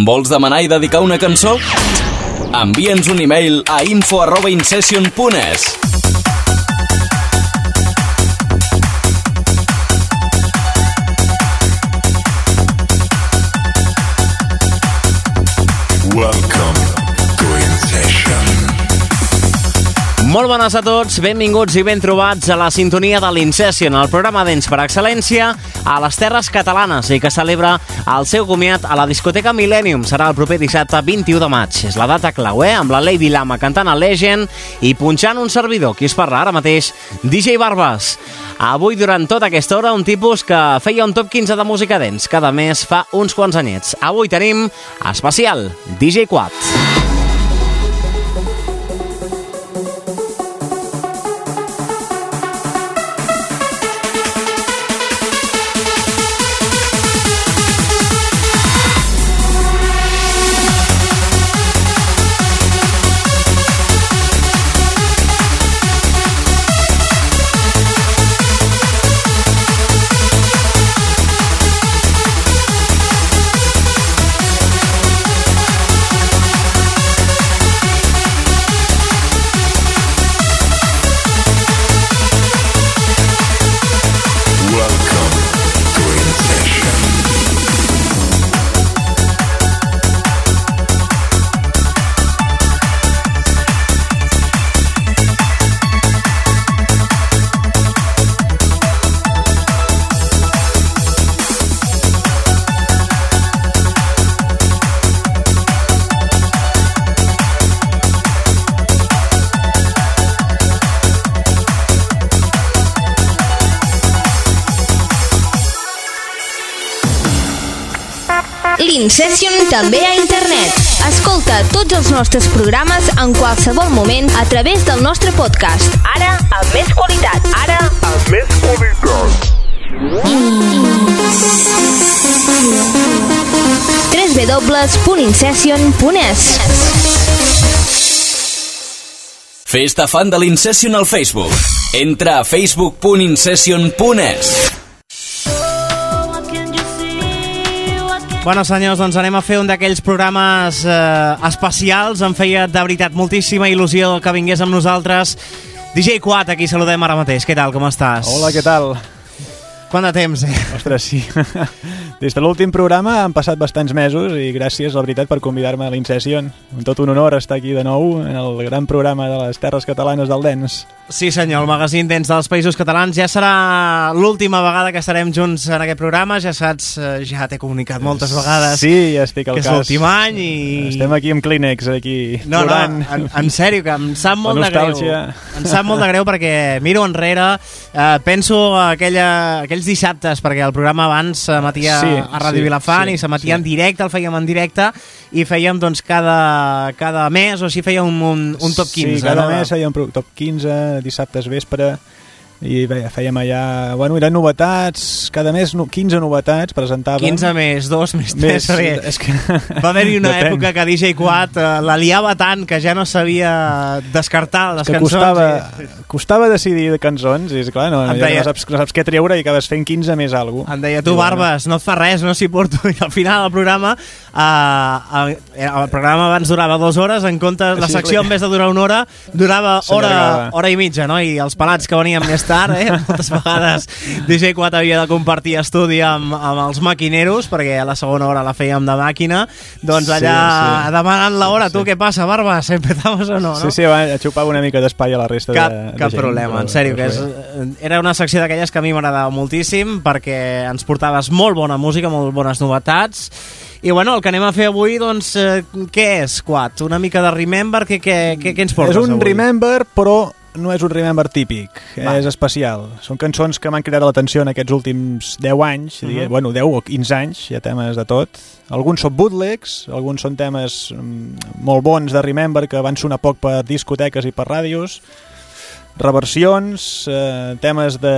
Vols demanar i dedicar una cançó? Envia'ns un e-mail a info arroba Molt bones a tots, benvinguts i ben trobats a la sintonia de l'Incession, el programa d'ens per excel·lència a les Terres Catalanes i que celebra el seu comiat a la discoteca Millennium. Serà el proper dissabte 21 de maig. És la data clau, eh? Amb la Lady Lama cantant a Legend i punxant un servidor, qui es parla ara mateix, DJ Barbas. Avui, durant tota aquesta hora, un tipus que feia un top 15 de música dents cada mes fa uns quants anyets. Avui tenim especial DJ Quad. Welcome L'Incession també a internet. Escolta tots els nostres programes en qualsevol moment a través del nostre podcast. Ara, amb més qualitat. Ara, amb més qualitat. www.incession.es Fes-te fan de l'Incession al Facebook. Entra a facebook.incession.es. Bueno, senyors, doncs anem a fer un d'aquells programes eh, especials. Em feia de veritat moltíssima il·lusió que vingués amb nosaltres DJ Quat, aquí saludem ara mateix. Què tal, com estàs? Hola, què tal? Quant de temps, eh? Ostres, sí. Des de l'últim programa han passat bastants mesos i gràcies, la veritat, per convidar-me a l'Incession. Un tot un honor estar aquí de nou en el gran programa de les Terres Catalanes del Dens. Sí, senyor, el magazín Dents dels Països Catalans. Ja serà l'última vegada que estarem junts en aquest programa. Ja saps, eh, ja t'he comunicat moltes vegades Sí, ja estic al que és l'últim any i... Estem aquí amb Kleenex, aquí, No, no, plorant. en, en sèrio, que em sap molt de greu. Em sap molt de greu perquè miro enrere, eh, penso aquella, aquells dissabtes, perquè el programa abans s'emetia Sí, a Ràdio sí, Vilafant sí, i s'emetia sí. en directe, el fèiem en directe, i fèiem doncs cada, cada mes o així fèiem un, un top 15. Sí, cada no? mes fèiem top 15, dissabtes vespre, i bé, fèiem allà... Bueno, eren novetats, cada mes no, 15 novetats presentàvem. 15 més, 2 més 3, Més, perquè és que... va haver-hi una Depèn. època que DJ Quat eh, la liava tant que ja no sabia descartar les que cançons. costava, i- costava decidir de cançons i és clar, no, Em ja deia- no, saps, no saps què treure i acabes fent 15 més alguna Em deia, tu, Barbes, no et fa res, no s'hi porto. I al final del programa, uh, el programa abans durava dues hores, en compte, la secció, en vez de durar una hora, durava hora, hora i mitja, no? I els pelats que venien més tard, eh? Moltes vegades DJ 4 havia de compartir estudi amb, amb els maquineros, perquè a la segona hora la fèiem de màquina, doncs Sí, allà sí. demanant l'hora, tu Sí. què passa, Barbes? Empezamos o no? no? Sí, sí, va, xupava una mica d'espai a la resta Cap, de, de cap gent, problema, però- en sèrio, que és, però era una secció d'aquelles que a mi m'agradava moltíssim perquè ens portaves molt bona música, molt bones novetats i bueno, el que anem a fer avui doncs, eh, què és, Quat? Una mica de Remember? Què, què, què, què ens portes És un avui? remember, però no és un remember típic, Va. és especial. Són cançons que m'han cridat l'atenció en aquests últims 10 anys, uh Mhm. -huh. bueno, 10 o 15 anys, hi ha temes de tot. Alguns són bootlegs, alguns són temes mm, molt bons de remember que van sonar poc per discoteques i per ràdios, reversions, eh, temes de,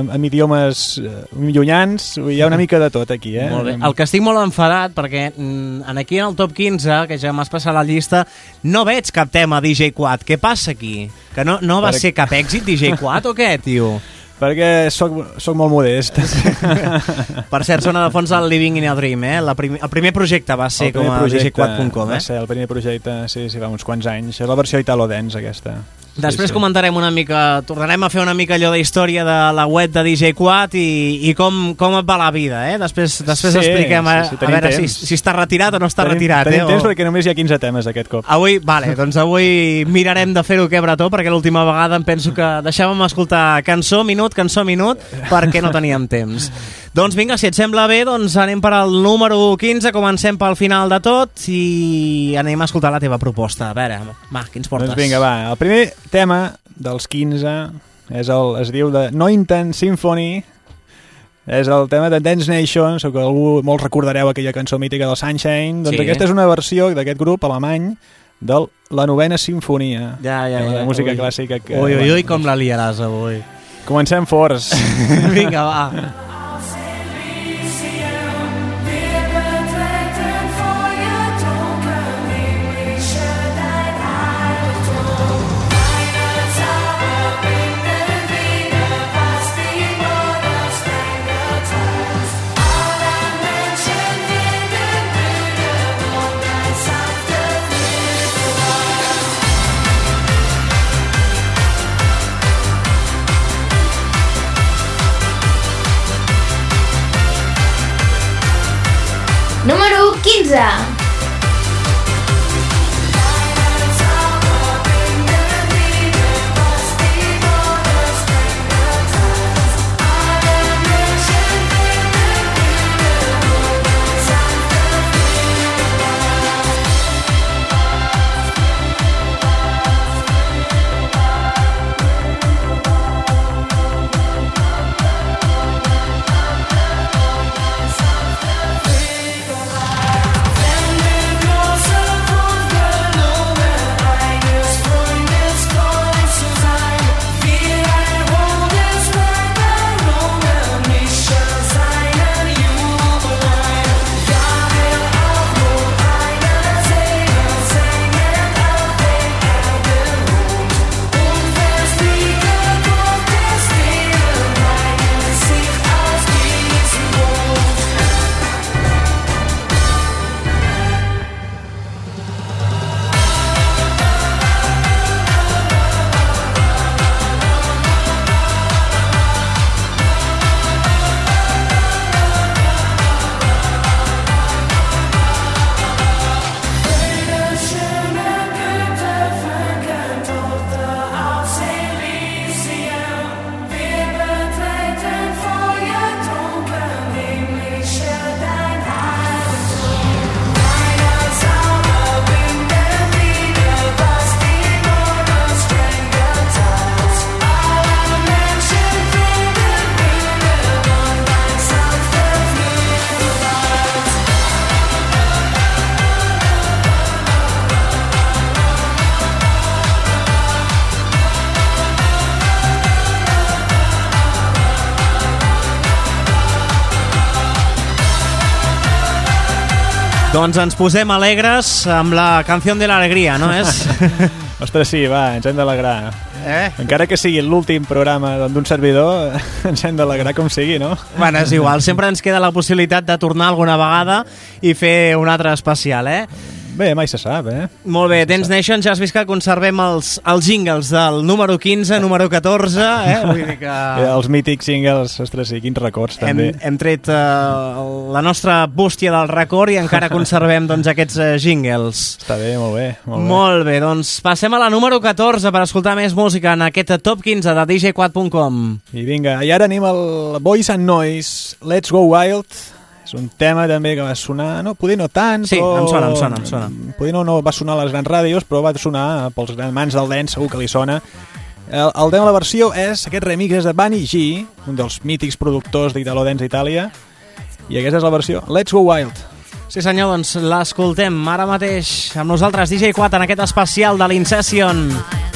amb, amb idiomes eh, llunyans, hi ha una mica de tot aquí, eh? Molt bé. El que estic molt enfadat, perquè mm, en aquí en el top 15, que ja m'has passat la llista, no veig cap tema DJ Quad. Què passa aquí? Que no, no va Per- ser cap èxit DJ Quad o què, tio? perquè sóc, sóc molt modest. Per cert, sona de fons el Living in a Dream, eh? La prim el primer projecte va ser com a projecte dj4.com, Va eh? ser el primer projecte, sí, sí, fa uns quants anys. És la versió Italo Dance, aquesta. Després sí, sí. comentarem una mica, tornarem a fer una mica allò de història de la web de DJ Quad i, i com, com et va la vida, eh? Després, després Sí, expliquem a, sí, sí, a veure si, temps. si està retirat o no està tenim, retirat, tenim eh? temps O... perquè només hi ha 15 temes aquest cop. Avui, vale, doncs avui mirarem de fer-ho que bretó, perquè l'última vegada em penso que deixàvem escoltar cançó, minut, cançó, minut, perquè no teníem temps. Doncs vinga, si et sembla bé, doncs anem per al número 15, comencem pel final de tot i anem a escoltar la teva proposta. A veure, va, què ens portes? Doncs vinga, va. El primer tema dels 15 és el, es diu de Nointen Symphony, és el tema de Dance Nation, segur que algú molts recordareu aquella cançó mítica del Sunshine, doncs Sí. aquesta és una versió d'aquest grup alemany de la novena sinfonia. Ja, ja, ja. La música Ui. clàssica. Que, Ui, ui, ui, com la liaràs avui. Comencem forts. Vinga, va. Número 15. Doncs ens posem alegres amb la canció de l'alegria, no és? Ostres, sí, va, ens hem d'alegrar. eh? Encara que sigui l'últim programa d'un servidor, ens hem d'alegrar com sigui, no? Bueno, és igual, sempre ens queda la possibilitat de tornar alguna vegada i fer un altre especial, eh? Bé, mai se sap, eh? Molt bé, Dance Nation, ja has vist que conservem els, els jingles del número 15, número 14, eh? Vull dir que... Eh, Els mítics singles, ostres, sí, quins records, Hem, també. hem tret uh, la nostra bústia del record i encara conservem doncs, aquests uh, jingles. Està bé, molt bé. Molt bé. Molt bé, doncs passem a la número 14 per escoltar més música en aquest top 15 de dj4.com. I vinga, i ara anem al Boys and Noise, Let's Go Wild. És un tema també que va sonar, no, poder no tant, Sí, però... em sona, em sona, em sona. Poder no, no va sonar a les grans ràdios, però va sonar pels grans mans del dance, segur que li sona. El, el tema de la versió és, aquest remix és de Bunny G, un dels mítics productors d'Italo Dance d'Itàlia, i aquesta és la versió Let's Go Wild. Sí senyor, doncs l'escoltem ara mateix amb nosaltres DJ 4 en aquest especial de l'Incession. Número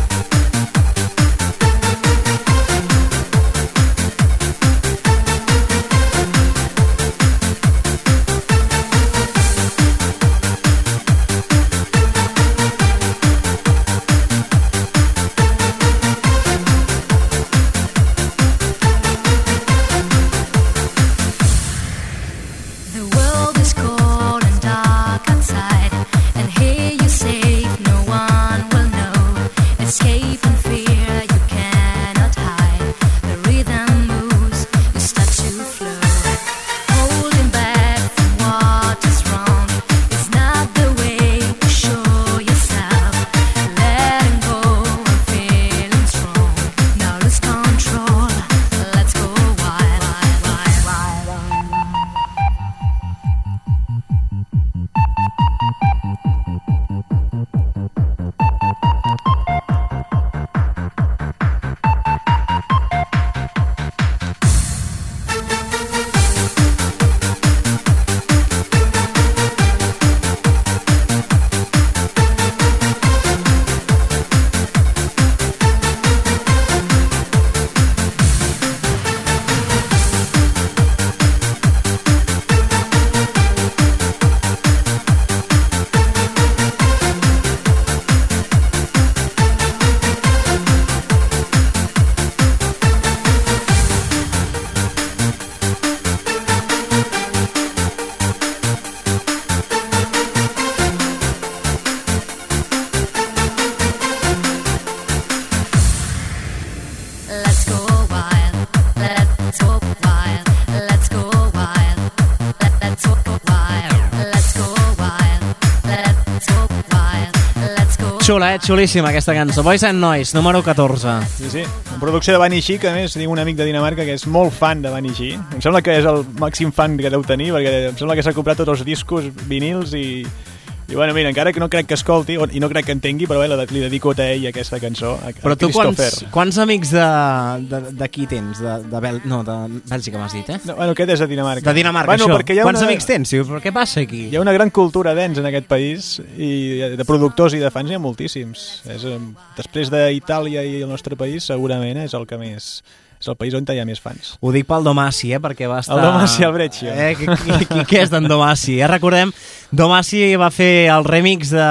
Xula, eh? Xulíssima aquesta cançó. Boys and Noise, número 14. Sí, sí. Una producció de Bunny G, que a més tinc un amic de Dinamarca que és molt fan de Bunny G. Em sembla que és el màxim fan que deu tenir, perquè em sembla que s'ha comprat tots els discos vinils i... I bueno, mira, encara que no crec que escolti i no crec que entengui, però bé, la- li dedico a ell aquesta cançó, a, Però a tu quants, Christopher. quants amics d'aquí tens? De, de Bèl... No, de Bèlgica m'has dit, eh? No, bueno, aquest és de Dinamarca. De Dinamarca, bueno, això. Perquè hi ha Quants una, amics tens? Diu, però què passa aquí? Hi ha una gran cultura dents en aquest país i de productors i de fans hi ha moltíssims. És, eh, després d'Itàlia i el nostre país segurament és el que més és el país on hi ha més fans. Ho dic pel Domasi, eh, perquè va estar... El Domasi al Breccio. Eh, qui, qui, qui, qui és d'en Domasi? Eh, recordem, Domasi va fer el remix de...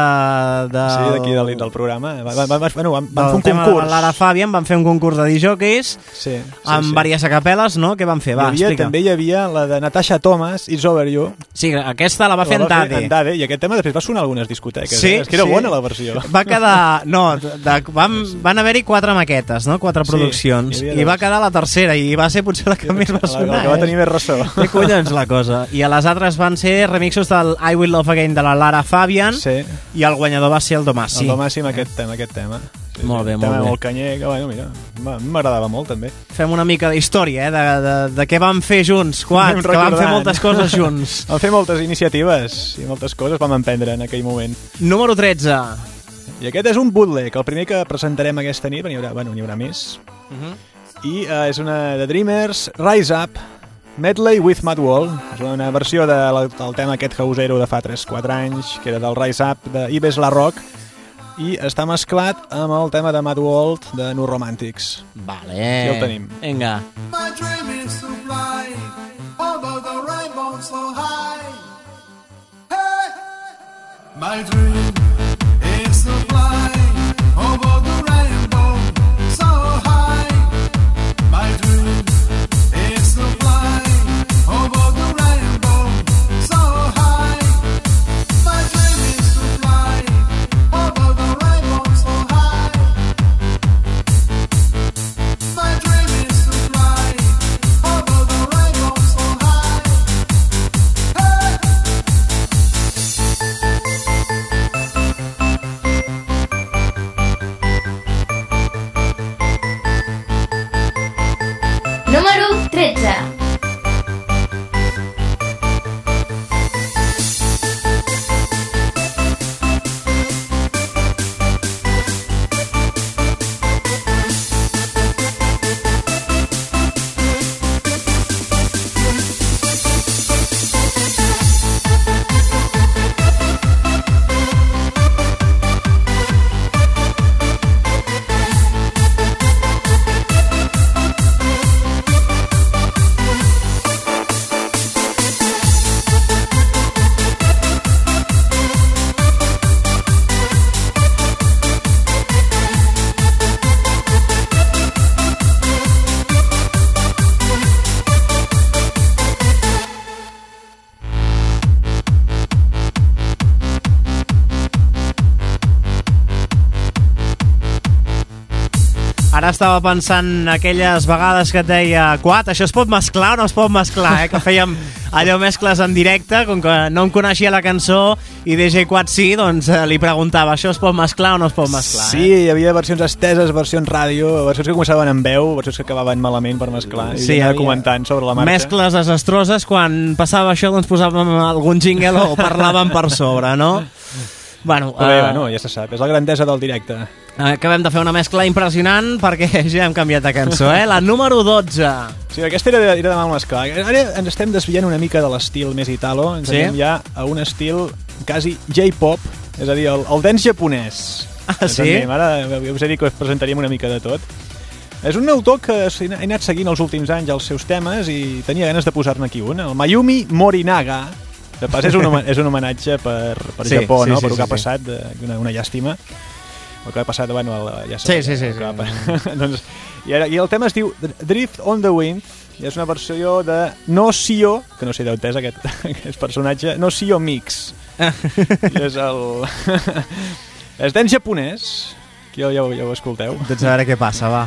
de Sí, d'aquí del, del programa. Va, va, va, bueno, van, van fer un concurs. Lara Fabian, van fer un concurs de disjockeys Sí, sí, amb sí. diverses acapel·les, no? Què van fer? Va, hi havia, explica. també hi havia la de Natasha Thomas, It's Over You. Sí, aquesta la va fer en La Dade. en Dade. I aquest tema després va sonar a algunes discoteques. Sí, eh? És que era sí. bona la versió. Va quedar... No, de, de, van, van haver-hi quatre maquetes, no? Quatre Sí, produccions. havia I va dos. La tercera, i va ser potser la que més va sonar. la que va eh? tenir més ressò. Té collons la cosa. I a les altres van ser remixos del I Will Love Again de la Lara Fabian Sí, i el guanyador va ser el Domasi. el Tomàs amb aquest tema. Aquest tema. Sí, Molt bé, molt bé. molt canyer, que bueno, mira, m'a- m'agradava molt també. Fem una mica d'història, eh? De, de, de què vam fer junts, Quat, Anem que vam fer moltes coses junts. Vam fer moltes iniciatives i moltes coses vam emprendre en aquell moment. Número 13. I aquest és un bootleg, el primer que presentarem aquesta nit, n'hi haurà, bueno, haurà més. Mhm. I uh, és una de Dreamers, Rise Up, Medley with Mad Wall. És una versió de, la- del tema aquest hausero de fa 3-4 anys, que era del Rise Up de Ives La Rock, i està mesclat amb el tema de Mad World de New Romantics. Vale. Aquí el tenim. Vinga. My dream is to fly over the rainbow so high. Hey! My dream is to fly Ara estava pensant aquelles vegades que et deia Quat, això es pot mesclar o no es pot mesclar, eh? Que fèiem allò mescles en directe, com que no em coneixia la cançó i DJ Quat sí, doncs eh, li preguntava, això es pot mesclar o no es pot mesclar? Sí, Eh? hi havia versions esteses, versions ràdio, versions que començaven amb veu, versions que acabaven malament per mesclar. I Sí, anava havia comentant sobre la marxa. Mescles desastroses, quan passava això doncs posàvem algun jingle o parlàvem per sobre, no? Bueno, Però bé, eh, bueno, ja se sap, és la grandesa del directe. acabem de fer una mescla impressionant perquè ja hem canviat de cançó, eh? La número 12. Sí, aquesta era de, era de mal mesclar. Ara ens estem desviant una mica de l'estil més italo, ens Sí? anem ja a un estil quasi J-pop, és a dir, el, el dance japonès. Ah, sí? anem, ara us he dit que us presentaríem una mica de tot. És un autor que he anat seguint els últims anys els seus temes i tenia ganes de posar-ne aquí un. El Mayumi Morinaga, de pas és un, home- és un homenatge per, per Sí, Japó, sí, no? sí, per el sí, que ha sí. passat, de, una, una llàstima. El que ha passat, bueno, el, ja Sí, sabeu, sí, sí, el que sí. va passar. doncs, i, ara, I el tema es diu Drift on the Wind, i és una versió de No Sio, que no sé d'on és aquest, aquest personatge, No Sio Mix. I és el... és dance japonès, que ja, ja, ja ho escolteu. Doncs a veure què passa, va.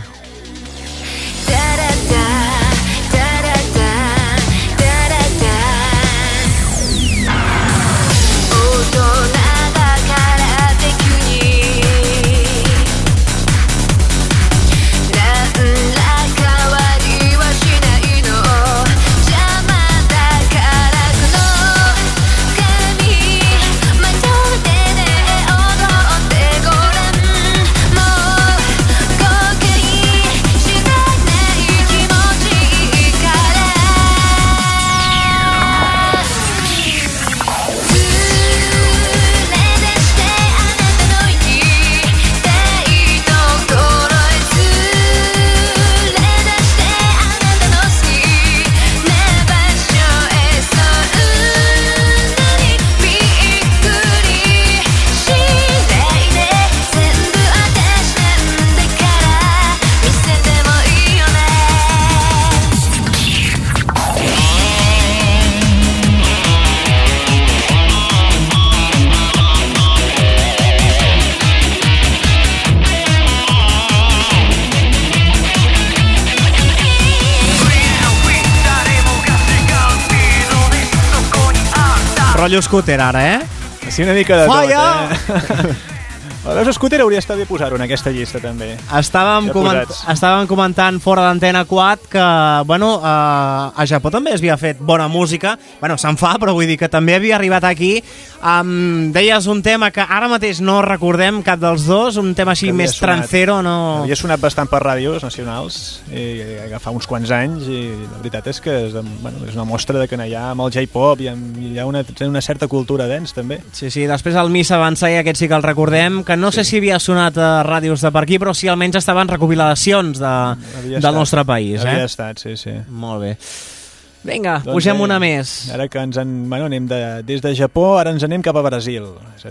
Rotllo scooter ara, eh? Sí, una mica de Falla! tot, eh? Veus Scooter hauria estat bé posar-ho en aquesta llista, també. Estàvem, Ja coment posats. estàvem comentant fora d'Antena 4 que, bueno, eh, a Japó també es havia fet bona música. Bueno, se'n fa, però vull dir que també havia arribat aquí. Um, deies un tema que ara mateix no recordem cap dels dos, un tema així Que més sonat. trancero, no... Havia sonat bastant per ràdios nacionals i fa uns quants anys i la veritat és que és, bueno, és una mostra de que ha amb el J-pop i amb- hi ha una, una certa cultura dents també. Sí, sí, després el Miss Avançar i aquest sí que el recordem, que no sé si havia sonat a ràdios de per aquí, però sí almenys estaven recopilacions de, Havia del estat. nostre país, Havia eh? estat, sí, sí. Molt bé. Vinga, Doncs, pugem eh, una més. Ara que ens en, bueno, anem de, des de Japó, ara ens anem cap a Brasil.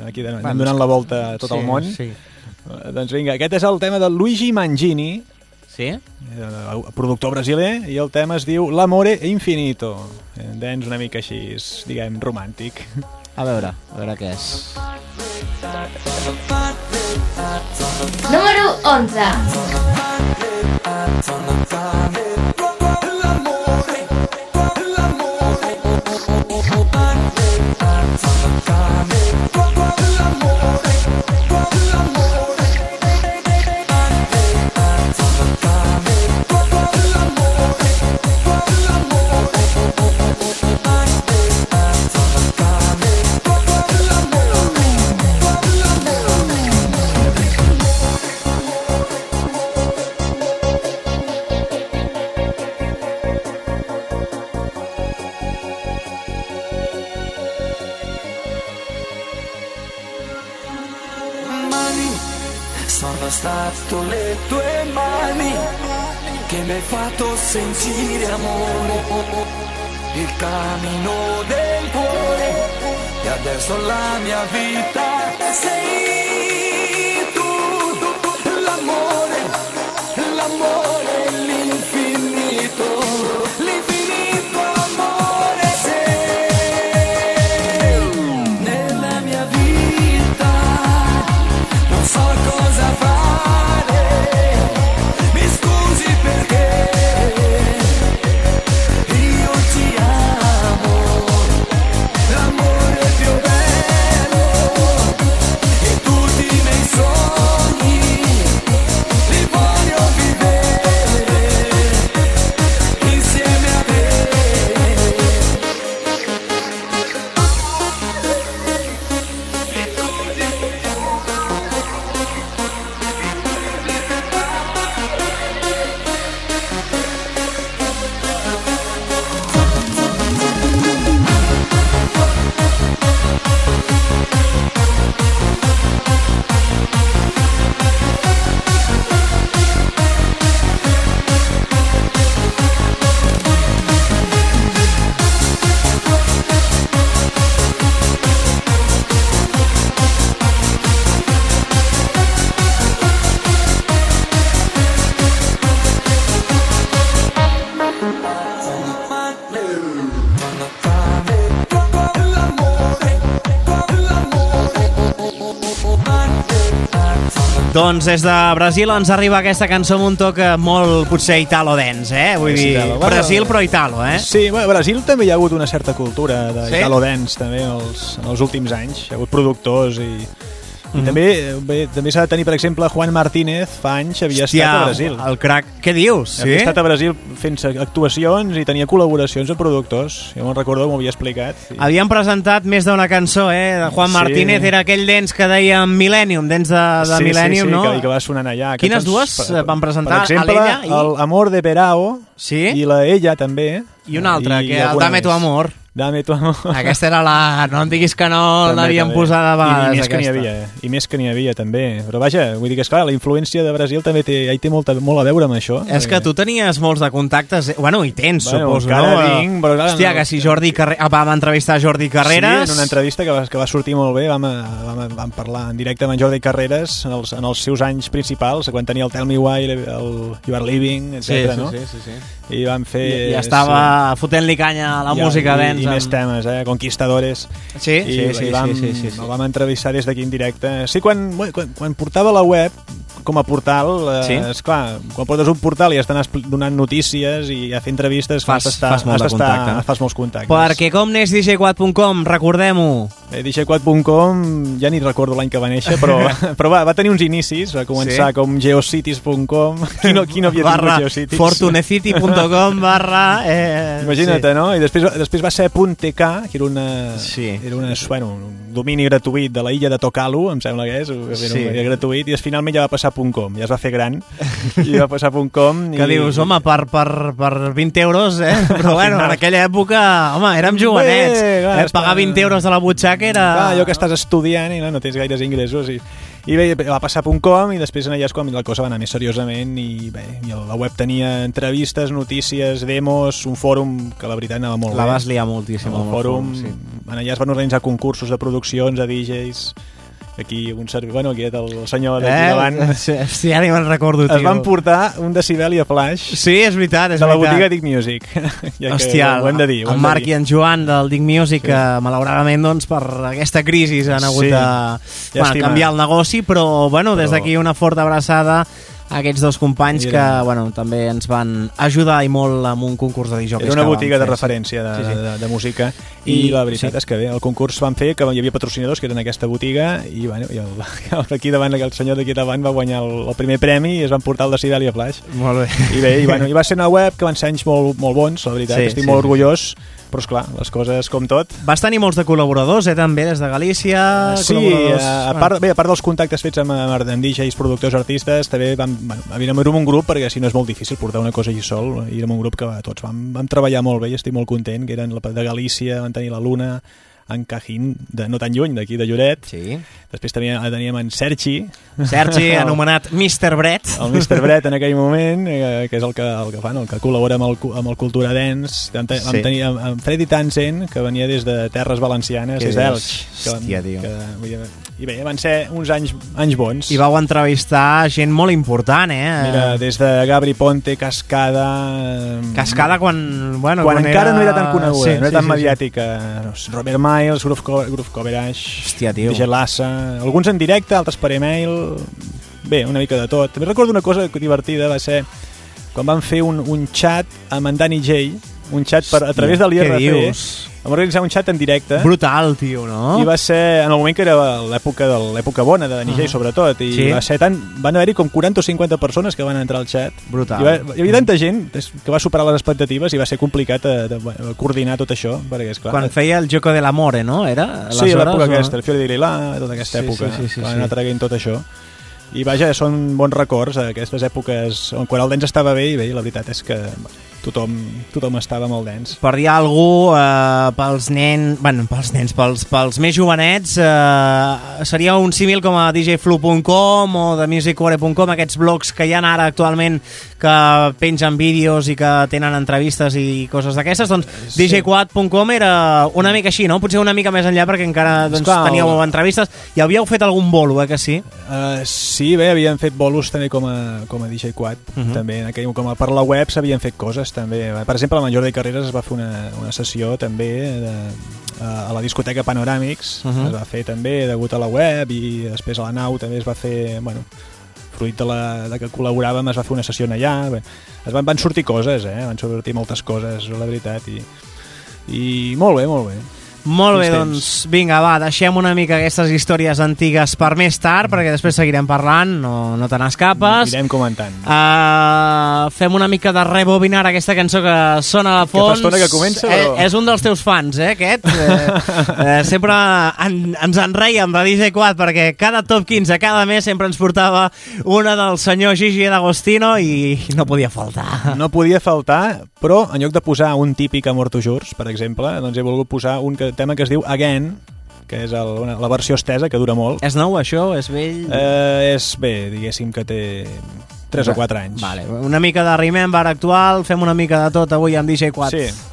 Aquí anem Vamos. donant la volta a tot Sí, el món. Sí. Eh, Doncs vinga, aquest és el tema de Luigi Mangini, sí? eh, productor brasiler, i el tema es diu L'amore infinito. Eh, Dents una mica així, diguem, romàntic. A veure, a veure què és. Número 11. mani, sentire amore, il cammino del cuore. E adesso la mia vita sei Doncs des de Brasil ens arriba aquesta cançó amb un toc eh, molt, potser, italo-dance, eh? Vull Sí, dir, italo. Bueno, Brasil però italo, eh? Sí, bueno, a Brasil també hi ha hagut una certa cultura de Sí? també en els, en els últims anys. Hi ha hagut productors i, i Mhm. també eh, bé, també s'ha de tenir, per exemple, Juan Martínez fa anys havia Hòstia, estat a Brasil. el crac. Què dius? Havia estat a Brasil fent actuacions i tenia col·laboracions amb productors. Jo me'n recordo, m'ho havia explicat. I... Havíem presentat més d'una cançó, eh? De Juan Sí. Martínez era aquell dents que deia Millennium, dents de, de sí, Millennium, sí, sí, no? que, i que va sonant allà. Quines dues eh, van presentar? Per exemple, i- el Amor de Perao Sí? i la Ella també. I una altra, I que el Dame tu amor. Dame tu amor. Aquesta era la... No em diguis que no també. posat a vegades, I més que n'hi aquesta. havia, i més que n'hi havia també. Però vaja, vull dir que esclar, la influència de Brasil també té, hi té molta, molt a veure amb això. És que tu tenies molts de contactes... eh? Bueno, i tens, Bueno, suposo, no? tinc, però clar, Hòstia, no. que si Jordi Carreras... Vam entrevistar Jordi Carreras... Sí, en una entrevista que va, que va sortir molt bé, vam, vam, vam parlar en directe amb en Jordi Carreras en els, en els seus anys principals, quan tenia el Tell Me Why, el, el You Are Living, etc. sí, sí, no? sí, sí, sí. I vam fer... I, I estava fotent-li canya a la I- música i. I, més amb- temes, eh? Conquistadores. Sí, I, sí, sí, i vam, sí, sí, sí, sí. El vam entrevistar des d'aquí en directe. Sí, quan, bueno, quan, quan portava la web com a portal, eh, Sí? esclar, quan portes un portal i has d'anar expl- donant notícies i a fer entrevistes, Fas- has d'estar- fas molt has contacte. Fas molts contactes. Perquè com n'és dj4.com, recordem-ho. Eh, DJ4.com ja ni recordo l'any que va néixer, però, però va, va tenir uns inicis, va començar Sí? com geocities.com. Qui no, qui no havia barra tingut geocities? fortunecity.com barra... Eh, Imagina't, sí. no? I després, després va ser .tk, que era, una, Sí. era una, bueno, un domini gratuït de la illa de Tocalu, em sembla que és, era, Sí. era gratuït, i finalment ja va passar .com, ja es va fer gran, i va passar .com. Que i... dius, home, per, per, per 20 euros, eh? Però bueno, en aquella època, home, érem jovenets. Bé, eh? Pagar està- 20 euros de la butxaca era... Clar, allò que estàs estudiant i no, no tens gaires ingressos i, i bé, va passar .com i després en allà és quan la cosa va anar més seriosament i bé, i la web tenia entrevistes, notícies, demos, un fòrum que la veritat anava molt La bé. vas liar moltíssim. el el fòrum, sí. en allà es van organitzar concursos de produccions a DJs aquí un servi... bueno, aquí el senyor d'aquí davant Eh? Sí, sí, ja ni me'n recordo, tio. es van portar un decibel i a flash Sí, és veritat, és de la veritat. botiga Dick Music ja Hòstia, que ho hem de dir, ho en hem Marc dir. i en Joan del Dick Music, que malauradament doncs, per aquesta crisi han hagut Sí. de bueno, canviar el negoci, però bueno, des Però- d'aquí una forta abraçada aquests dos companys que bueno, també ens van ajudar i molt amb un concurs de dijous. Era una botiga de referència de, Sí, sí. de, de música i, I- la veritat sí. és que bé, el concurs van fer que hi havia patrocinadors que eren en aquesta botiga i, bueno, i el, el, aquí davant, el senyor d'aquí davant va guanyar el, el primer premi i es van portar el de Sibelia Flash Molt bé. i bé, i, bueno, i va ser una web que van ser anys molt, molt bons, la veritat, Sí, sí, estic sí, molt sí, orgullós però esclar, les coses com tot Vas tenir molts de col·laboradors, eh, també, des de Galícia. Sí, col·laboradors. a, a, part, bé, a part dels contactes fets amb, amb, amb DJs, productors, artistes, també vam, bueno, érem un grup, perquè si no és molt difícil portar una cosa allí sol, i érem un grup que va, tots vam, vam treballar molt bé i estic molt content, que eren la de Galícia, van tenir la Luna, en Cajín, de, no tan lluny, d'aquí de Lloret. Sí. Després teníem, teníem en Sergi, Sergi, El- anomenat Mr. Brett. el Mr. Brett en aquell moment, eh, que és el que, el que fan, el que col·labora amb el, amb el Cultura Dance. Vam, te, vam Sí. tenir amb, amb Freddy Tansen, que venia des de Terres Valencianes, Què des d'Elx. que Hòstia, tio. Que, vull dir, I bé, van ser uns anys, anys bons. I vau entrevistar gent molt important, eh? Mira, des de Gabri Ponte, Cascada... Cascada quan... Bueno, quan, encara no era tan coneguda, Sí, no era sí, tan sí, mediàtica. Sé, Robert Miles, Groove, Co Groove Coverage, Hòstia, tio. DJ Lassa, alguns en directe, altres per email... Bé, una mica de tot. També recordo una cosa divertida, va ser quan van fer un, un chat amb en Danny J, un chat per, a través de l'IRC? Vam organitzar un chat en directe, Brutal, tio, no? i va ser en el moment que era l'època de l'època bona de Danny J, sobretot, i Sí. va ser tan, van haver-hi com 40 o 50 persones que van entrar al chat. Brutal. Hi, va, hi havia tanta gent que va superar les expectatives i va ser complicat de, de, de coordinar tot això, perquè és clar... Quan feia el Joco de l'Amore, no? Era? Sí, aleshores, l'època o- aquesta, el Fiore di Lila, tota aquesta Sí, època, sí, sí, sí, van sí. anar traient tot això. I vaja, són bons records, eh, aquestes èpoques on quan el dents estava bé i bé, i la veritat és que tothom, tothom estava amb el dents. per dir alguna cosa, eh, pels nens, bueno, pels nens, pels, pels més jovenets, eh, seria un símil com a djflu.com o de musiccore.com, aquests blogs que hi ha ara actualment que pengen vídeos i que tenen entrevistes i coses d'aquestes, doncs Sí. djquad.com era una mica així, no? Potser una mica més enllà perquè encara doncs, Esclar, teníeu el- entrevistes i havíeu fet algun bolo, eh, que sí? Uh, sí, bé, havien fet bolos també com a, com a DJ Quad, Mhm. també en aquell, com a per la web s'havien fet coses també, per exemple amb en Jordi Carreras es va fer una, una sessió també de, a, a la discoteca Panoràmics Mhm. es va fer també degut a la web i després a la nau també es va fer bueno, fruit de, la, de que col·laboràvem es va fer una sessió allà, bé, es van, van sortir coses, eh? van sortir moltes coses, la veritat, i, i molt bé, molt bé. Molt bé, doncs vinga, va, deixem una mica aquestes històries antigues per més tard, perquè després seguirem parlant, no, no te n'escapes. Anirem comentant. Uh, fem una mica de rebobinar aquesta cançó que sona a Que fa fons. estona que comença, però- Eh, és un dels teus fans, eh, aquest. Eh, eh, sempre en, ens en reiem de DJ Quad, perquè cada top 15, cada mes, sempre ens portava una del senyor Gigi D'Agostino i no podia faltar. No podia faltar, però en lloc de posar un típic Amor Jurs, per exemple, doncs he volgut posar un que, tema que es diu Again, que és el, una, la versió estesa, que dura molt. És nou, això? És vell? Eh, és bé, diguéssim que té 3 o 4 anys. Vale, una mica de Remember actual, fem una mica de tot avui amb DJ Quad. Sí.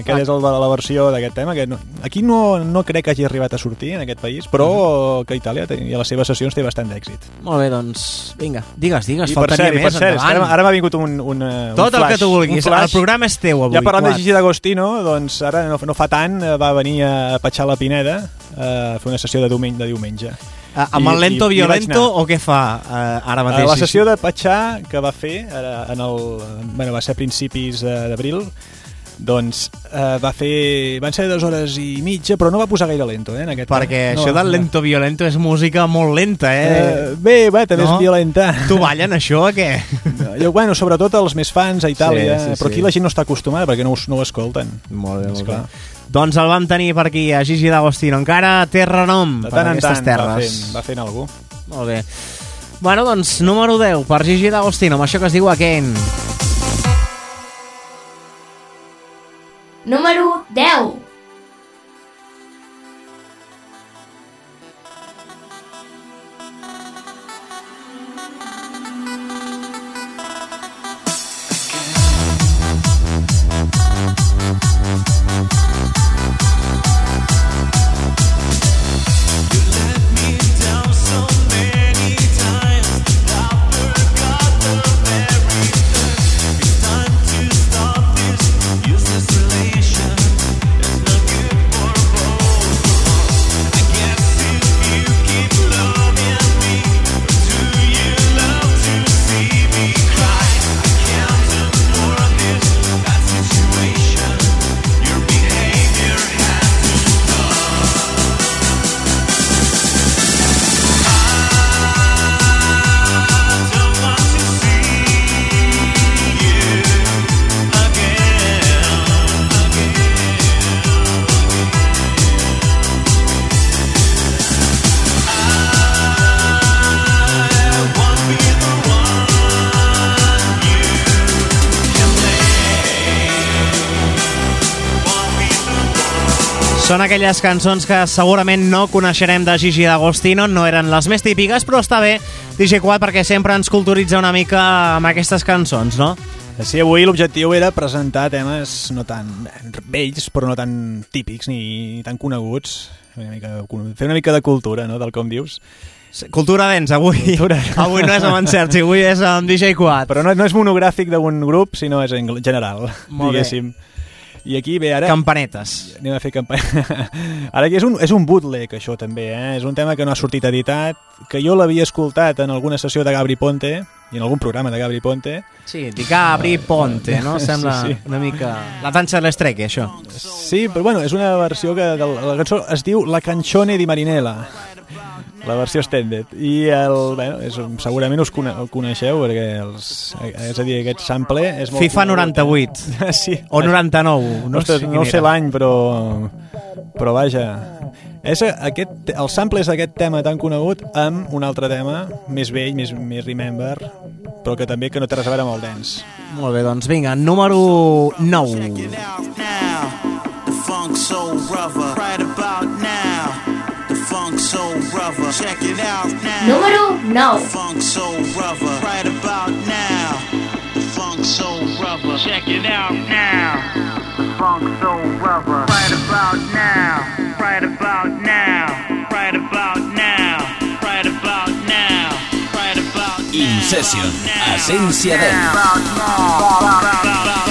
Aquest és el de la versió d'aquest tema, que no, aquí no, no crec que hagi arribat a sortir en aquest país, però que a Itàlia té, i a les seves sessions té bastant d'èxit. Molt bé, doncs, vinga, digues, digues, I faltaria cert, i més, cert, que endavant. ara, ara m'ha vingut un, un, eh, un Tot el flash, que tu vulguis, el programa és teu avui. Ja parlant de Gigi D'Agostino, doncs ara no, no fa tant eh, va venir a Patxar la Pineda eh, a fer una sessió de diumenge. De diumenge. Ah, amb I- el lento i- i violento anar. o què fa eh, ara mateix? la sessió de Patxar que va fer ara, en el, bueno, va ser a principis eh, d'abril doncs eh, va fer van ser dues hores i mitja però no va posar gaire lento eh, en aquest Perquè no, això del lento violento és música molt lenta, eh? eh, bé, bé, també No? és violenta Tu ballen això o què? jo, bueno, sobretot els més fans a Itàlia Sí, sí, però sí. aquí la gent no està acostumada perquè no, us- no ho escolten Molt bé, molt bé. Doncs el vam tenir per aquí, a Gigi D'Agostino. Encara té renom per aquestes tant va terres. fent, va fent algú Molt bé. Bueno, doncs, número 10, per Gigi D'Agostino, amb això que es diu Again. Número 10. Són aquelles cançons que segurament no coneixerem de Gigi D'Agostino, no eren les més típiques, però està bé DJ Quad perquè sempre ens culturitza una mica amb aquestes cançons, no? Sí, avui l'objectiu era presentar temes no tan vells, però no tan típics ni tan coneguts. Una mica, fer una mica de cultura, no?, del com dius. Cultura dents, avui. Cultura. Avui no és amb en Sergi, avui és amb DJ Quad. Però no, no és monogràfic d'un grup, sinó és en general, Molt bé. I aquí, bé, ara... Campanetes. Anem a fer campanya. Ara aquí és un, és un bootleg, això també, eh? És un tema que no ha sortit editat, que jo l'havia escoltat en alguna sessió de Gabri Ponte, i en algun programa de Gabri Ponte. Sí, di Gabri Ponte, no? Sí, Sembla sí. una mica... La dansa de l'estreque, això. Sí, però bueno, és una versió que de la, la cançó es diu La canzone di Marinella. La versió extended. I el, bueno, és, segurament us cone el coneixeu, perquè els, és a dir, aquest sample és molt... FIFA conegut, 98. eh? sí. O 99, no, No, Ostres, sé no sé l'any, però, però vaja. És aquest, el sample és d'aquest tema tan conegut amb un altre tema més vell, més, més remember, però que també que no té res a veure amb el dance. Molt bé, doncs vinga, número 9. The funk soul brother, soul brother, check it out now. Número 9. Funk soul brother, right about now. Funk soul brother, check it out now. Funk soul brother, right about now. Right about now. Right about now. Right about now. Right about now. Incession, Essència Right Dent. about now.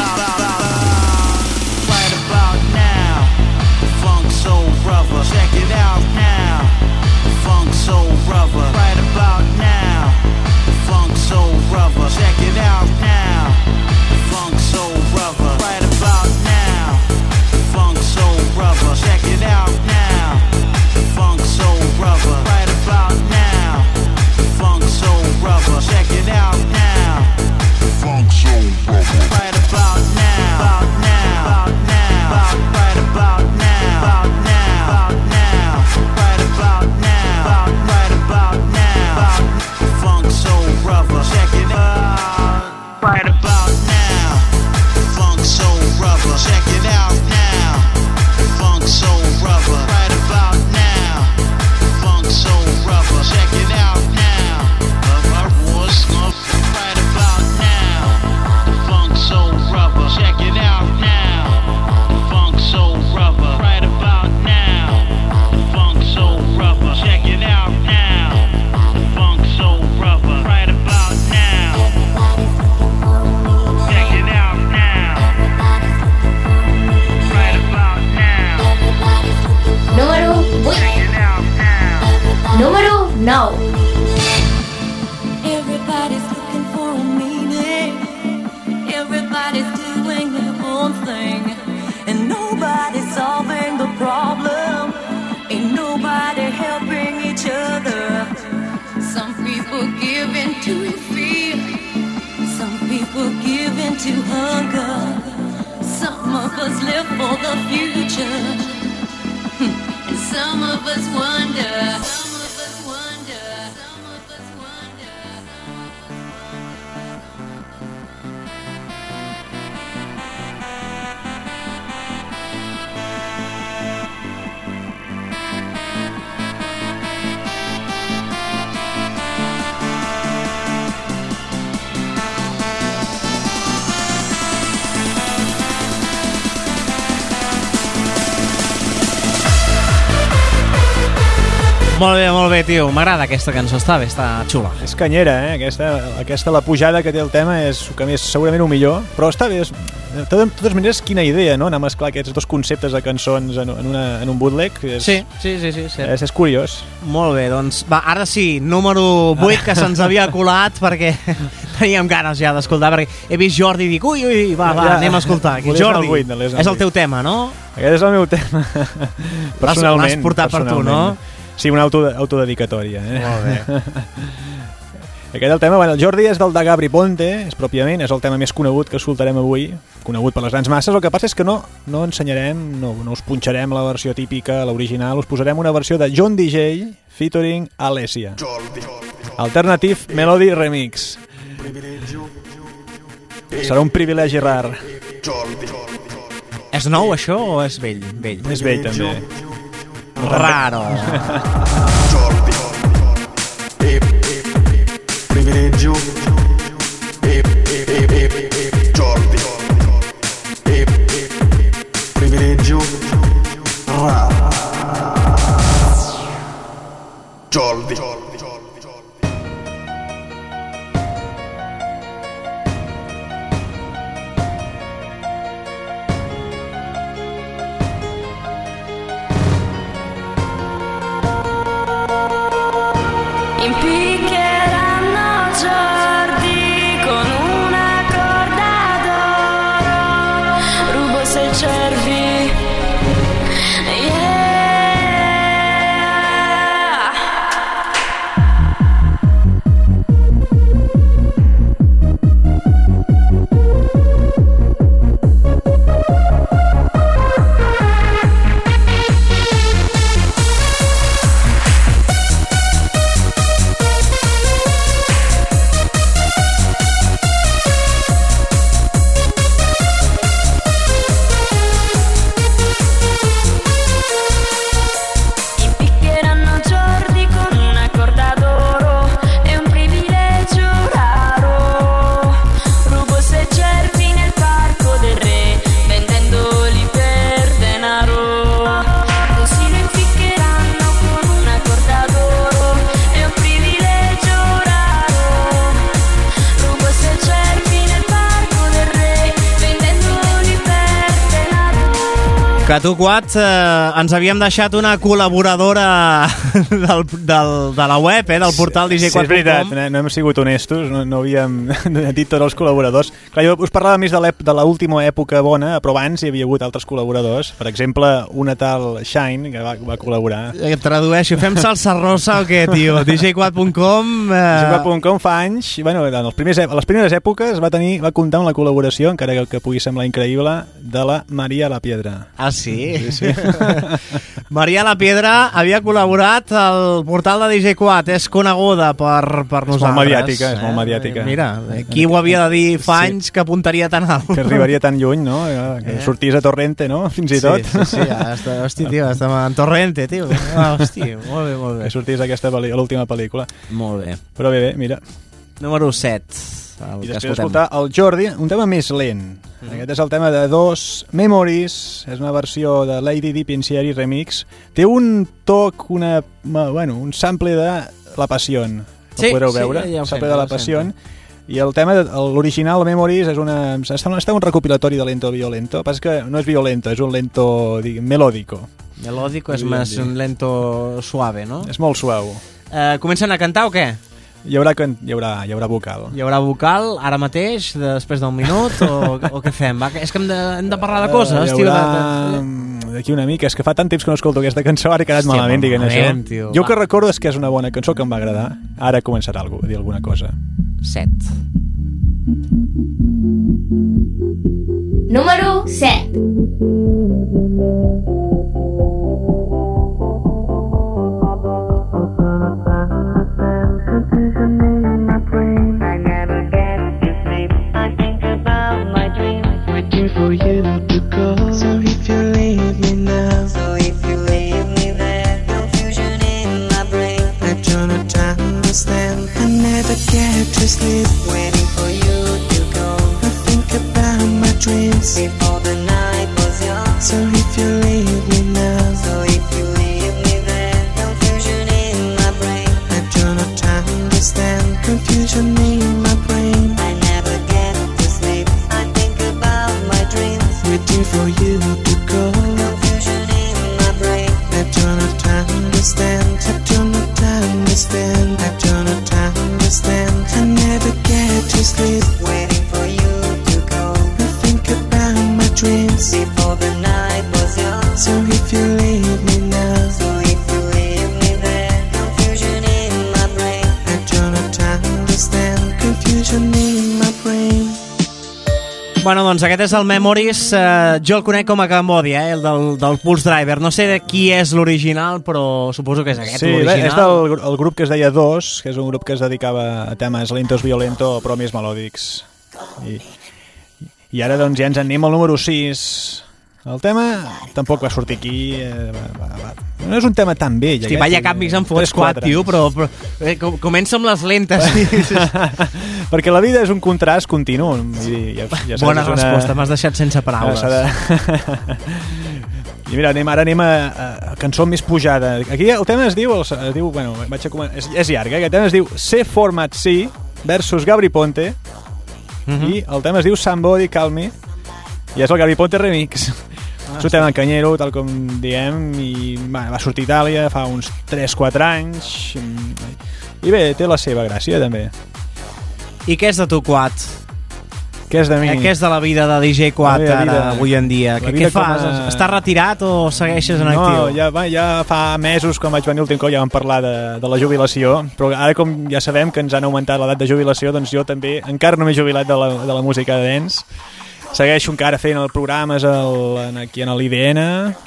checking out now. Tio. M'agrada aquesta cançó, està bé, està xula. És canyera, eh? Aquesta, aquesta, la pujada que té el tema és que més segurament el millor, però està bé. És, de totes, maneres, quina idea, no?, anar a mesclar aquests dos conceptes de cançons en, en, una, en un bootleg. És, Sí, sí, sí, sí. sí. És, és curiós. Molt bé, doncs va, ara sí, número 8 que se'ns havia colat perquè teníem ganes ja d'escoltar perquè he vist Jordi i dic, ui, ui, va, va, Ja, anem a escoltar. Aquí. Jordi, el vuit, volies el és el teu tema, no? Aquest és el meu tema. Personalment. l'has portat per tu, personalment. no? Sí, una auto, autodedicatòria. Eh? Molt bé. Aquest el tema, bueno, el Jordi és del de Gabri Ponte, és pròpiament, és el tema més conegut que escoltarem avui, conegut per les grans masses. El que passa és que no, no ensenyarem, no, no us punxarem la versió típica, l'original, us posarem una versió de John DJ featuring Alessia. Alternative Melody Remix. Serà un privilegi rar. És nou això o és vell? Vell. És vell, també. Raro. Privilegio. E, e, e, e, e, Jordi. E, e, privilegio. Ra. Jordi. Que tu, Quat, eh, ens havíem deixat una col·laboradora del, del, de la web, eh, del portal Sí, és veritat, dj4.com. no, no hem sigut honestos, no, no havíem dit tots els col·laboradors. Clar, jo us parlava més de l'última època bona, però abans hi havia hagut altres col·laboradors. Per exemple, una tal Shine, que va, va col·laborar. Eh, tradueixo, fem salsa rosa o què, tio? dj4.com... Eh... Jugua.com fa anys, bueno, en els primers, a les primeres èpoques va tenir va comptar amb la col·laboració, encara que, que pugui semblar increïble, de la Maria La Piedra. Ah, sí? Sí, sí. Maria La Piedra havia col·laborat al portal de DJ4, és coneguda per, per molt nosaltres. mediàtica, és molt mediàtica. Mira, eh, qui ho havia de dir fa Sí. anys que apuntaria tan alt? Que arribaria tan lluny, no? Eh, Que Eh? sortís a Torrente, no? Fins i tot. Sí, sí, sí, ja està, hosti, tio, estem en Torrente, tio. Ah, hosti, molt bé, molt Que bé. sortís aquesta l'última pel·lícula. Molt bé. Però bé, bé, mira. Número 7. El I després escoltem. d'escoltar el Jordi, un tema més lent. Mm. Aquest és el tema de Dos Memories, és una versió de Lady Di Pensieri Remix. Té un toc, una, bueno, un sample de La Passion. El Sí, podreu sí, veure, ja ho el sample sento, de La ja Passion. I el tema, l'original Memories és una, està, està un recopilatori de lento violento. El que passa és que no és violento, és un lento diguem, melòdico. Melódico és més un lento suave, no? És molt suau. Eh, comencen a cantar o què? Hi haurà, can- hi haurà, hi haurà vocal. Hi haurà vocal ara mateix, després d'un minut, o, o què fem? Va, que- és que hem de, hem de parlar de coses, Eh, hi tio. De, haurà... mm, D'aquí una mica, és que fa tant temps que no escolto aquesta cançó, ara he quedat Hòstia, malament dient malament, això. tio, jo va. que recordo és que és una bona cançó que em va agradar. Ara començarà algú a dir alguna cosa. Set. Número 7. Yes. Doncs aquest és el Memories. Eh, jo el conec com a Cambodia, eh, el del, del Pulse Driver. No sé de qui és l'original, però suposo que és aquest, Sí, l'original. és del el grup que es deia Dos, que és un grup que es dedicava a temes lentos, violento, però més melòdics. I, i ara doncs ja ens anem al número 6. El tema tampoc va sortir aquí. Eh, va, va, va. No és un tema tan vell. Hosti, vaya canvis en fots, quat, tio, però, però eh, com- comença amb les lentes. Perquè la vida és un contrast continu. Vull dir, ja, ja saps, Bona és una- resposta, m'has deixat sense paraules. de- I mira, anem, ara anem a, a, a cançó més pujada. Aquí el tema es diu, es diu bueno, vaig a comen- és, és llarg, eh? aquest tema es diu C Format C versus Gabri Ponte Mhm. i el tema es diu Somebody Call Me i és el Gabri Ponte remix. Ah, és un tema canyero, tal com diem, i va, va sortir a Itàlia fa uns 3-4 anys i bé, té la seva gràcia també. I què és de tu, Quat? Què és de mi? Eh, Què és de la vida de DJ Quat ara, vida. avui en dia? Què, fas? a- Estàs retirat o segueixes en No, actiu? ja, va, ja fa mesos, quan vaig venir l'últim cop, ja vam parlar de, de la jubilació, però ara com ja sabem que ens han augmentat l'edat de jubilació, doncs jo també encara no m'he jubilat de la, de la música de dance. Segueixo encara fent els programes el, en, aquí en l'IDN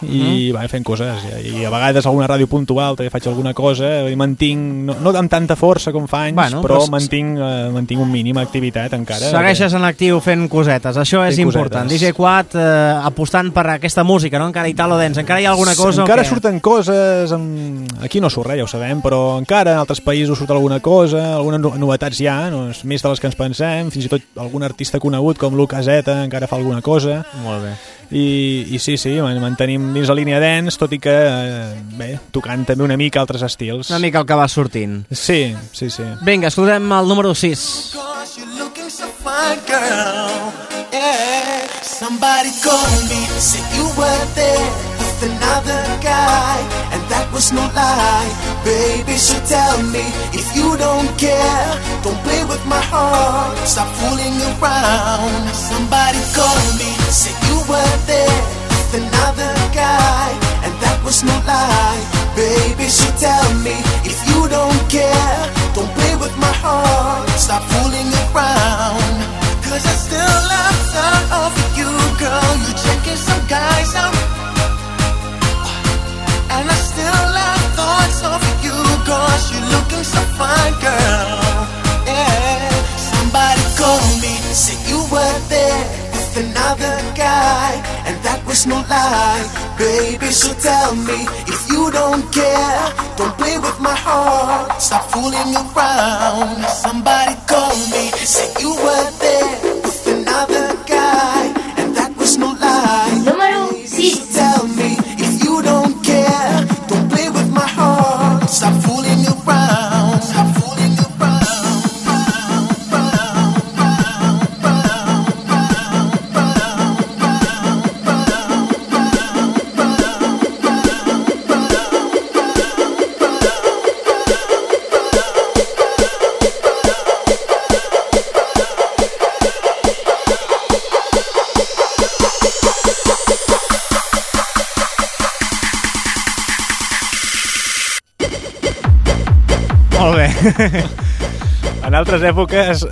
i Mhm. va fent coses. I, a vegades alguna ràdio puntual també faig alguna cosa i mantinc, no, no amb tanta força com fa anys, Bueno, però però s- mantinc, eh, mantinc un mínim activitat encara. Segueixes en actiu fent cosetes, això és Fent important. cosetes. DJ Quat eh, apostant per aquesta música, no? Encara Italo Dance, encara hi ha alguna cosa encara surten coses amb... aquí no surt res, ja ho sabem però encara en altres països surt alguna cosa algunes no- novetats hi ha no? És més de les que ens pensem, fins i tot algun artista conegut com Lucas Zeta encara fa alguna cosa Molt bé. i, i sí, sí, man- mantenim dins la línia dance tot i que, eh, bé, tocant també una mica altres estils Una mica el que va sortint. sí, sí, sí Vinga, escoltem el número 6. Cause you're looking so fine, girl. Yeah. Somebody called me, said you were there with another guy, was no lie. Baby, so tell me if you don't care, don't play with my heart, stop fooling around. Somebody called me, said you were there with another guy, and that was no lie. Baby, so tell me if you don't care, don't play with my heart, stop fooling around. Cause I still love thought of you, girl. You checking some guys out. And I still have thoughts of you, cause you're looking so fine, girl. Yeah. Somebody called me, said you were there with another guy, and that was no lie. Baby, so tell me if you don't care, don't play with my heart, stop fooling around. Somebody called me, said you were En altres èpoques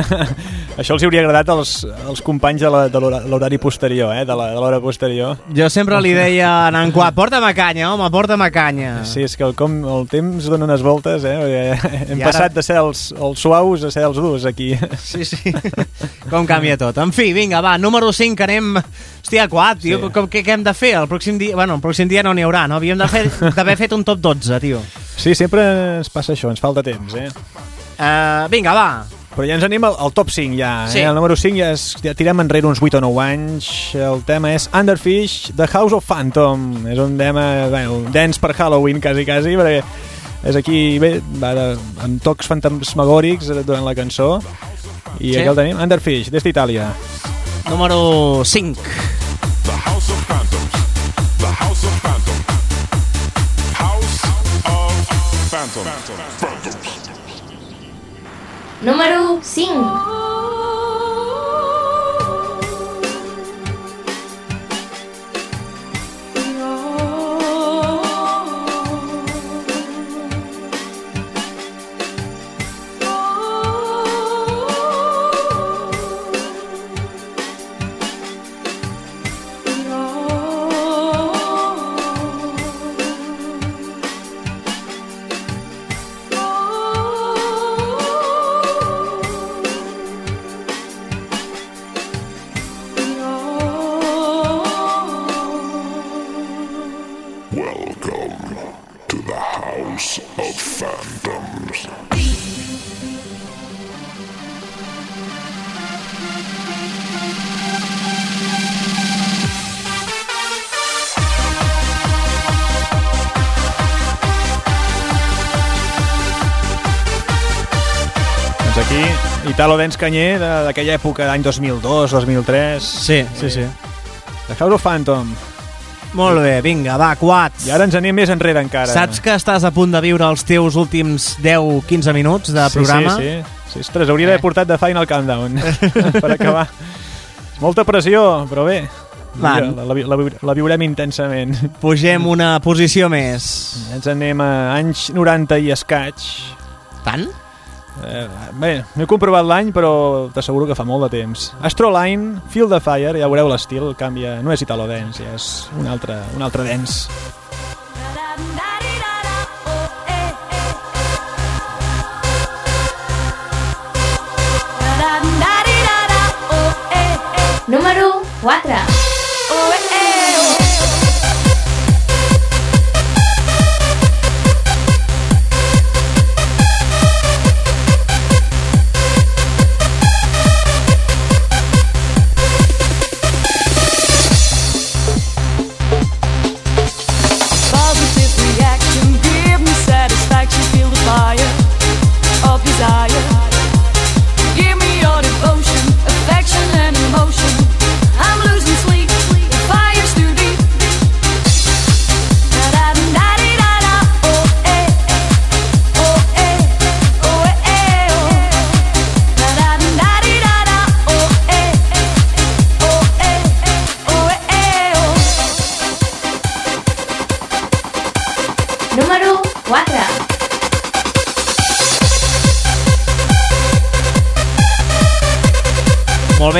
això els hauria agradat als, als companys de l'horari posterior, eh? de l'hora posterior. Jo sempre li deia a en Quat, porta'm a canya, home, porta'm a canya. Sí, és que el, com, el temps dona unes voltes, eh? Perquè Hem I ara- passat de ser els, els suaus a ser els durs aquí. Sí, sí. Com canvia tot. En fi, vinga, va, número 5, que anem... Hòstia, Quat, tio, Sí. com, què, què hem de fer? El pròxim dia... Bueno, el pròxim dia no n'hi haurà, no? Havíem d'haver fet un top 12, tio. Sí, sempre ens passa això, ens falta temps, eh? Uh, vinga, va. Però ja ens anem al, al top 5, ja. Sí. Eh? El número 5 ja, és, ja tirem enrere uns 8 o 9 anys. El tema és Underfish, The House of Phantom. És un tema, bueno, dance per Halloween, quasi, quasi, perquè és aquí, bé, va de, amb tocs fantasmagòrics durant la cançó. I Sí. aquí el tenim, Underfish, des d'Itàlia. Número 5. The House of Phantoms. The House of Phantom. Phantom. Número 5. Italo Dance Canyer d'aquella època, d'any 2002, 2003. Sí, sí, sí. The House of Phantom. Molt bé, vinga, va, Quat. I ara ens anem més enrere encara. Saps que estàs a punt de viure els teus últims 10-15 minuts de programa? Sí, sí, sí. sí ostres, hauria d'haver portat de Final Countdown per acabar. Molta pressió, però bé. La, la, la, la viurem intensament. Pugem una posició més. Ens anem a anys 90 i escaig. Tant? Eh, bé, no he comprovat l'any, però t'asseguro que fa molt de temps. Astroline, Feel the Fire, ja veureu l'estil, canvia, no és Italo Dance, ja és un altre, un altre dance. Número 4. Positive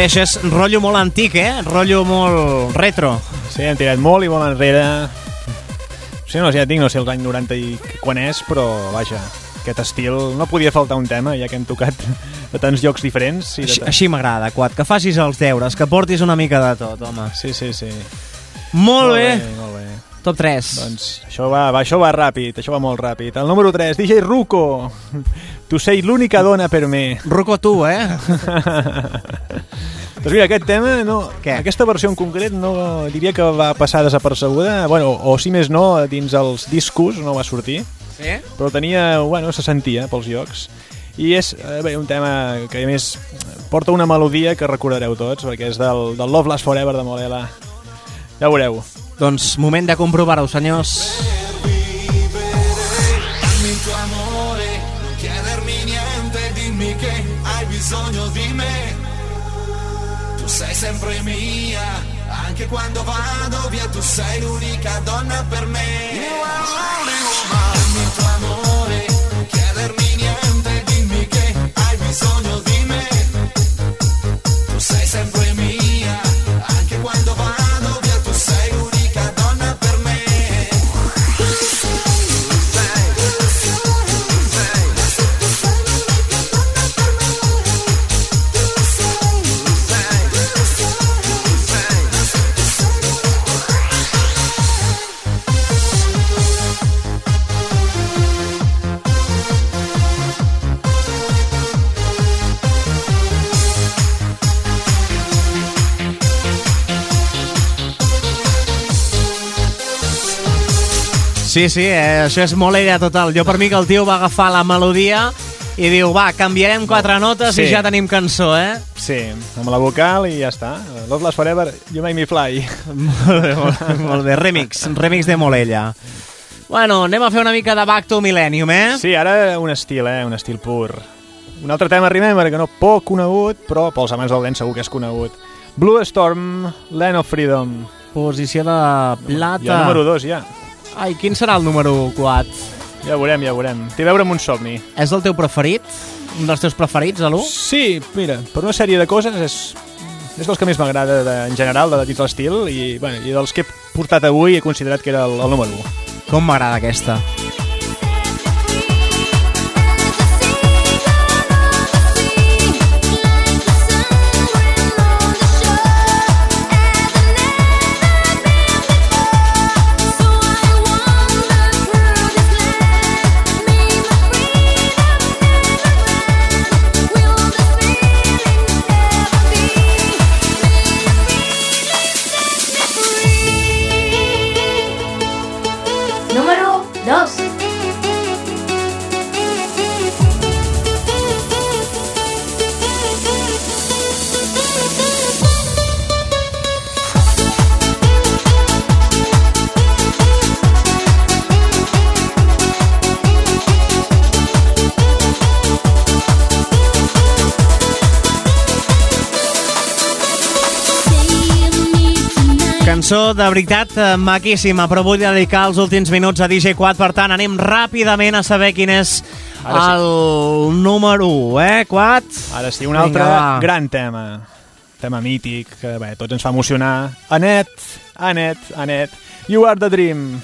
bé, això és rotllo molt antic, eh? Rotllo molt retro. Sí, hem tirat molt i molt enrere. Sí, no, ja dic, no sé els anys 90 i quan és, però vaja, aquest estil no podia faltar un tema, ja que hem tocat de tants llocs diferents. I de Així, així m'agrada, Quat, que facis els deures, que portis una mica de tot, home. Sí, sí, sí. Molt bé. Molt bé. Top 3. Doncs això va, va, això va ràpid, això va molt ràpid. El número 3, DJ Ruco. Tu sei l'única dona per mi. Ruco tu, eh? Doncs mira, aquest tema, no, Què? aquesta versió en concret no diria que va passar desapercebuda, bueno, o si més no, dins els discos no va sortir, Sí? però tenia, bueno, se sentia pels llocs. I és eh, bé, un tema que a més porta una melodia que recordareu tots, perquè és del, del Love Last Forever de Molela. Ja ho veureu. Doncs moment de comprovar-ho, senyors. Dammi il tuo amore, non chiedermi niente, dimmi che hai bisogno di me. Tu sei sempre mia, anche quando vado via, tu sei l'unica donna per me. You are only woman. Sí, sí, eh, això és molt idea total. Jo per mi que el tio va agafar la melodia i diu, va, canviarem quatre notes Sí. i ja tenim cançó, eh? Sí, amb la vocal i ja està. Love Last Forever, You Make Me Fly. molt bé, molt, molt bé. Remix, remix de Molella. Bueno, anem a fer una mica de Back to Millennium, eh? Sí, ara un estil, eh? Un estil pur. Un altre tema, Remember, que no poc conegut, però pels amants del dance segur que és conegut. Blue Storm, Land of Freedom. Posició de plata. El número 2, ja. Ai, quin serà el número 4? Ja veurem, ja veurem. Té a veure amb un somni. És el teu preferit? Un dels teus preferits, a l'1? Sí, mira, per una sèrie de coses és, és dels que més m'agrada en general, de dins l'estil, i, bueno, i dels que he portat avui he considerat que era el, el número 1. Com m'agrada aquesta. Cançó de veritat eh, maquíssima, però vull dedicar els últims minuts a DJ Quad, per tant anem ràpidament a saber quin és Ara sí. el número 1, eh, Quad? Ara sí, un Vinga, altre va. gran tema. Tema mític, que bé, tots ens fa emocionar. Anet, Anet, Anet, You are the dream.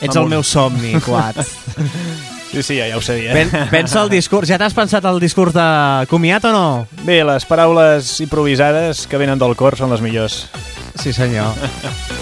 Ets el Amor. meu somni, Quad. Sí, sí, ja, ja ho sabia. Pen, pensa el discurs. Ja t'has pensat el discurs de comiat o no? Bé, les paraules improvisades que venen del cor són les millors. Sí, senyor. Bueno,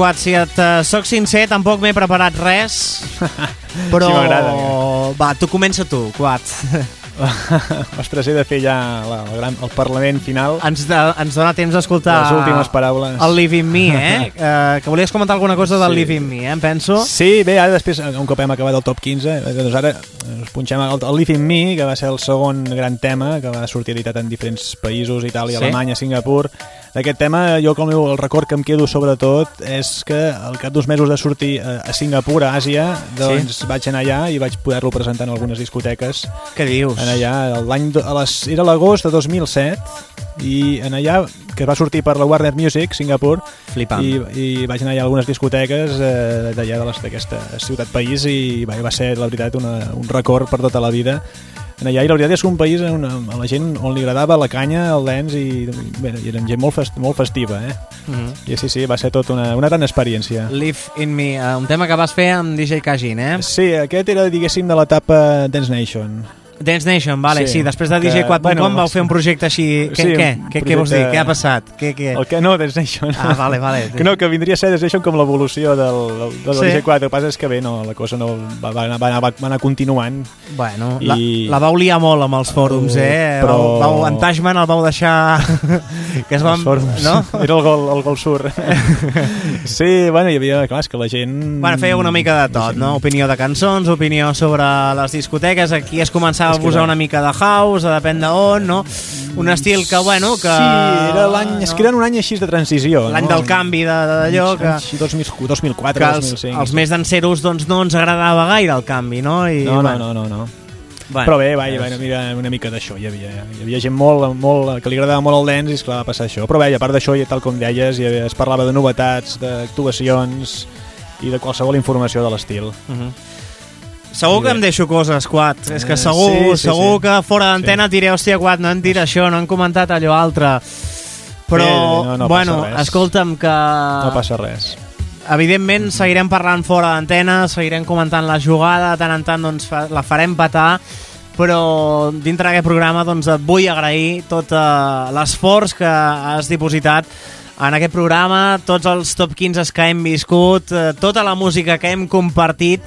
Quad, si et uh, soc sincer, tampoc m'he preparat res, però... Sí, m'agrada, eh? Va, tu comença tu, Quad. Ostres, he de fer ja la, el, gran, el Parlament final. Ens, de, ens dona temps d'escoltar... Les últimes paraules. El Live in Me, eh? uh, que volies comentar alguna cosa del Sí. Live in Me, eh? Em penso. Sí, bé, ara després, un cop hem acabat el top 15, eh, doncs ara ens punxem el, el Live in Me, que va ser el segon gran tema, que va sortir editat en diferents països, Itàlia, Sí. Alemanya, Singapur. D'aquest tema, jo com el record que em quedo sobretot és que al cap d'uns mesos de sortir a, Singapur, a Àsia, doncs vaig anar allà i vaig poder-lo presentar en algunes discoteques. Què dius? En allà, l'any les, era l'agost de 2007, i en allà, que va sortir per la Warner Music, Singapur, Flipant. i, i vaig anar allà a algunes discoteques eh, d'allà d'aquesta ciutat-país i va, va ser, la veritat, una, un record per tota la vida en allà, i la veritat és que un país on, on la gent on li agradava la canya, el dance i, bé, i eren gent molt, fest, molt festiva eh? Mhm. i sí, sí, va ser tot una, una gran experiència Live in Me, eh, un tema que vas fer amb DJ Kajin, eh? Sí, aquest era, diguéssim, de l'etapa Dance Nation Dance Nation, vale, sí, Sí, després de que, DJ4.com bueno, vau fer un projecte així... Què, Sí, què? un Què, què vols dir? projecte- Què ha passat? Què, què? El que no, Dance Nation. Ah, vale, vale. Que no, que vindria a ser Dance Nation com l'evolució del, del, del Sí. DJ4. El que passa és que bé, no, la cosa no va, va, va, anar- va anar continuant. Bueno, la, I- la vau liar molt amb els fòrums, eh? Però- Vau, vau, en Tashman el vau deixar... que es van... Els fòrums. No? Era el gol, el gol sur. sí, bueno, hi havia, clar, que la gent... Bueno, feia una mica de tot, no? Opinió de cançons, opinió sobre les discoteques, aquí es començava a posar no. una mica de house, depèn d'on, no? Un estil que, bueno, que... Sí, era l'any... És que era un any així de transició. L'any no? del canvi de- de- d'allò que... Anys 2000, 2004, que els, 2005. els més danseros doncs, no ens agradava gaire el canvi, no? I, No, no, no, no, no. Bueno, Però bé, va, hi és- havia una mica, una mica d'això, hi havia, hi havia gent molt, molt, que li agradava molt el dance i esclar, va passar això. Però bé, a part d'això, i tal com deies, hi havia, es parlava de novetats, d'actuacions i de qualsevol informació de l'estil. Uh -huh. Segur que em deixo coses, Quat. És que Eh, segur, sí, sí, segur sí. que fora d'antena Sí. diré, hòstia, Quat, no han dit això, no han comentat allò altre. Però, Bé, no, no bueno, escolta'm, que... No passa res. Evidentment, seguirem parlant fora d'antena, seguirem comentant la jugada, de tant en tant doncs, la farem patar, però dintre d'aquest programa doncs, et vull agrair tot eh, l'esforç que has dipositat en aquest programa, tots els top 15 que hem viscut, eh, tota la música que hem compartit,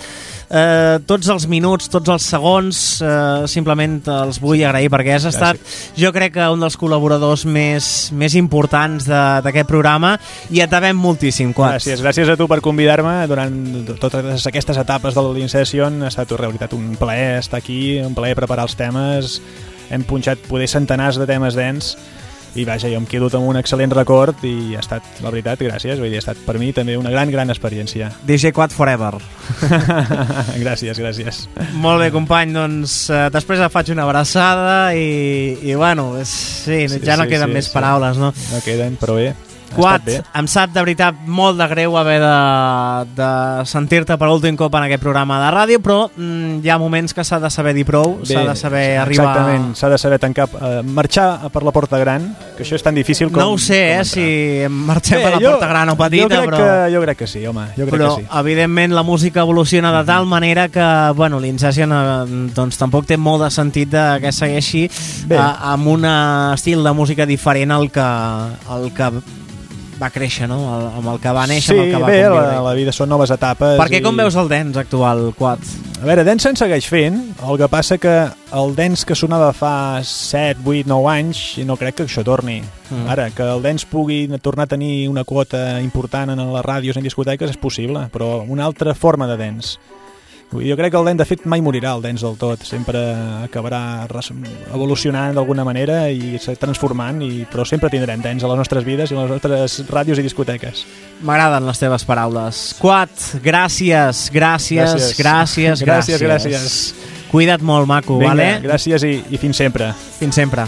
eh, tots els minuts, tots els segons, eh, simplement els vull agrair perquè has estat, jo crec que un dels col·laboradors més, més importants de- d'aquest programa i et devem moltíssim, Quats. Gràcies, gràcies a tu per convidar-me durant totes aquestes etapes de l'Incession. Ha estat en realitat un plaer estar aquí, un plaer preparar els temes. Hem punxat poder centenars de temes dents i vaja, jo em quedo amb un excel·lent record i ha estat, la veritat, gràcies. Vull dir, ha estat per mi també una gran, gran experiència. DJ Quad Forever. gràcies, gràcies. Molt bé, company, doncs eh, després et faig una abraçada i, i bueno, és, sí, Sí, ja no sí, queden sí, més sí. paraules, no? No queden, però bé. Quat, em sap de veritat molt de greu haver de, de sentir-te per últim cop en aquest programa de ràdio, però mm, hi ha moments que s'ha de saber dir prou, s'ha de saber arribar... Exactament, s'ha de saber tancar, eh, marxar per la porta gran, que això és tan difícil com... No ho sé, eh, si marxem Bé, per la jo- porta gran o petita, jo crec però... Que, jo crec que sí, home, jo crec però que sí. evidentment la música evoluciona de tal manera que bueno, l'Incession eh, doncs, tampoc té molt de sentit de que segueixi eh, amb un estil de música diferent al que, al que va créixer, no? El, amb el que va néixer, sí, amb el que va bé, conviure. la, la vida són noves etapes. Per què i... com veus el dance actual, Quat? A veure, Dance se'n segueix fent, el que passa que el dance que sonava fa 7, 8, 9 anys, no crec que això torni. Mm. Ara, que el dance pugui tornar a tenir una quota important en les ràdios, en discoteques, és possible, però una altra forma de dance. Jo crec que el dance, de fet, mai morirà el dance del tot. Sempre acabarà evolucionant d'alguna manera i se transformant, i, però sempre tindrem dance a les nostres vides i a les nostres ràdios i discoteques. M'agraden les teves paraules. Quat, gràcies, gràcies, gràcies, Gràcies. gràcies. Gràcies, gràcies. Cuida't molt, maco, Vinga, vale? gràcies i, i fins sempre. Fins sempre.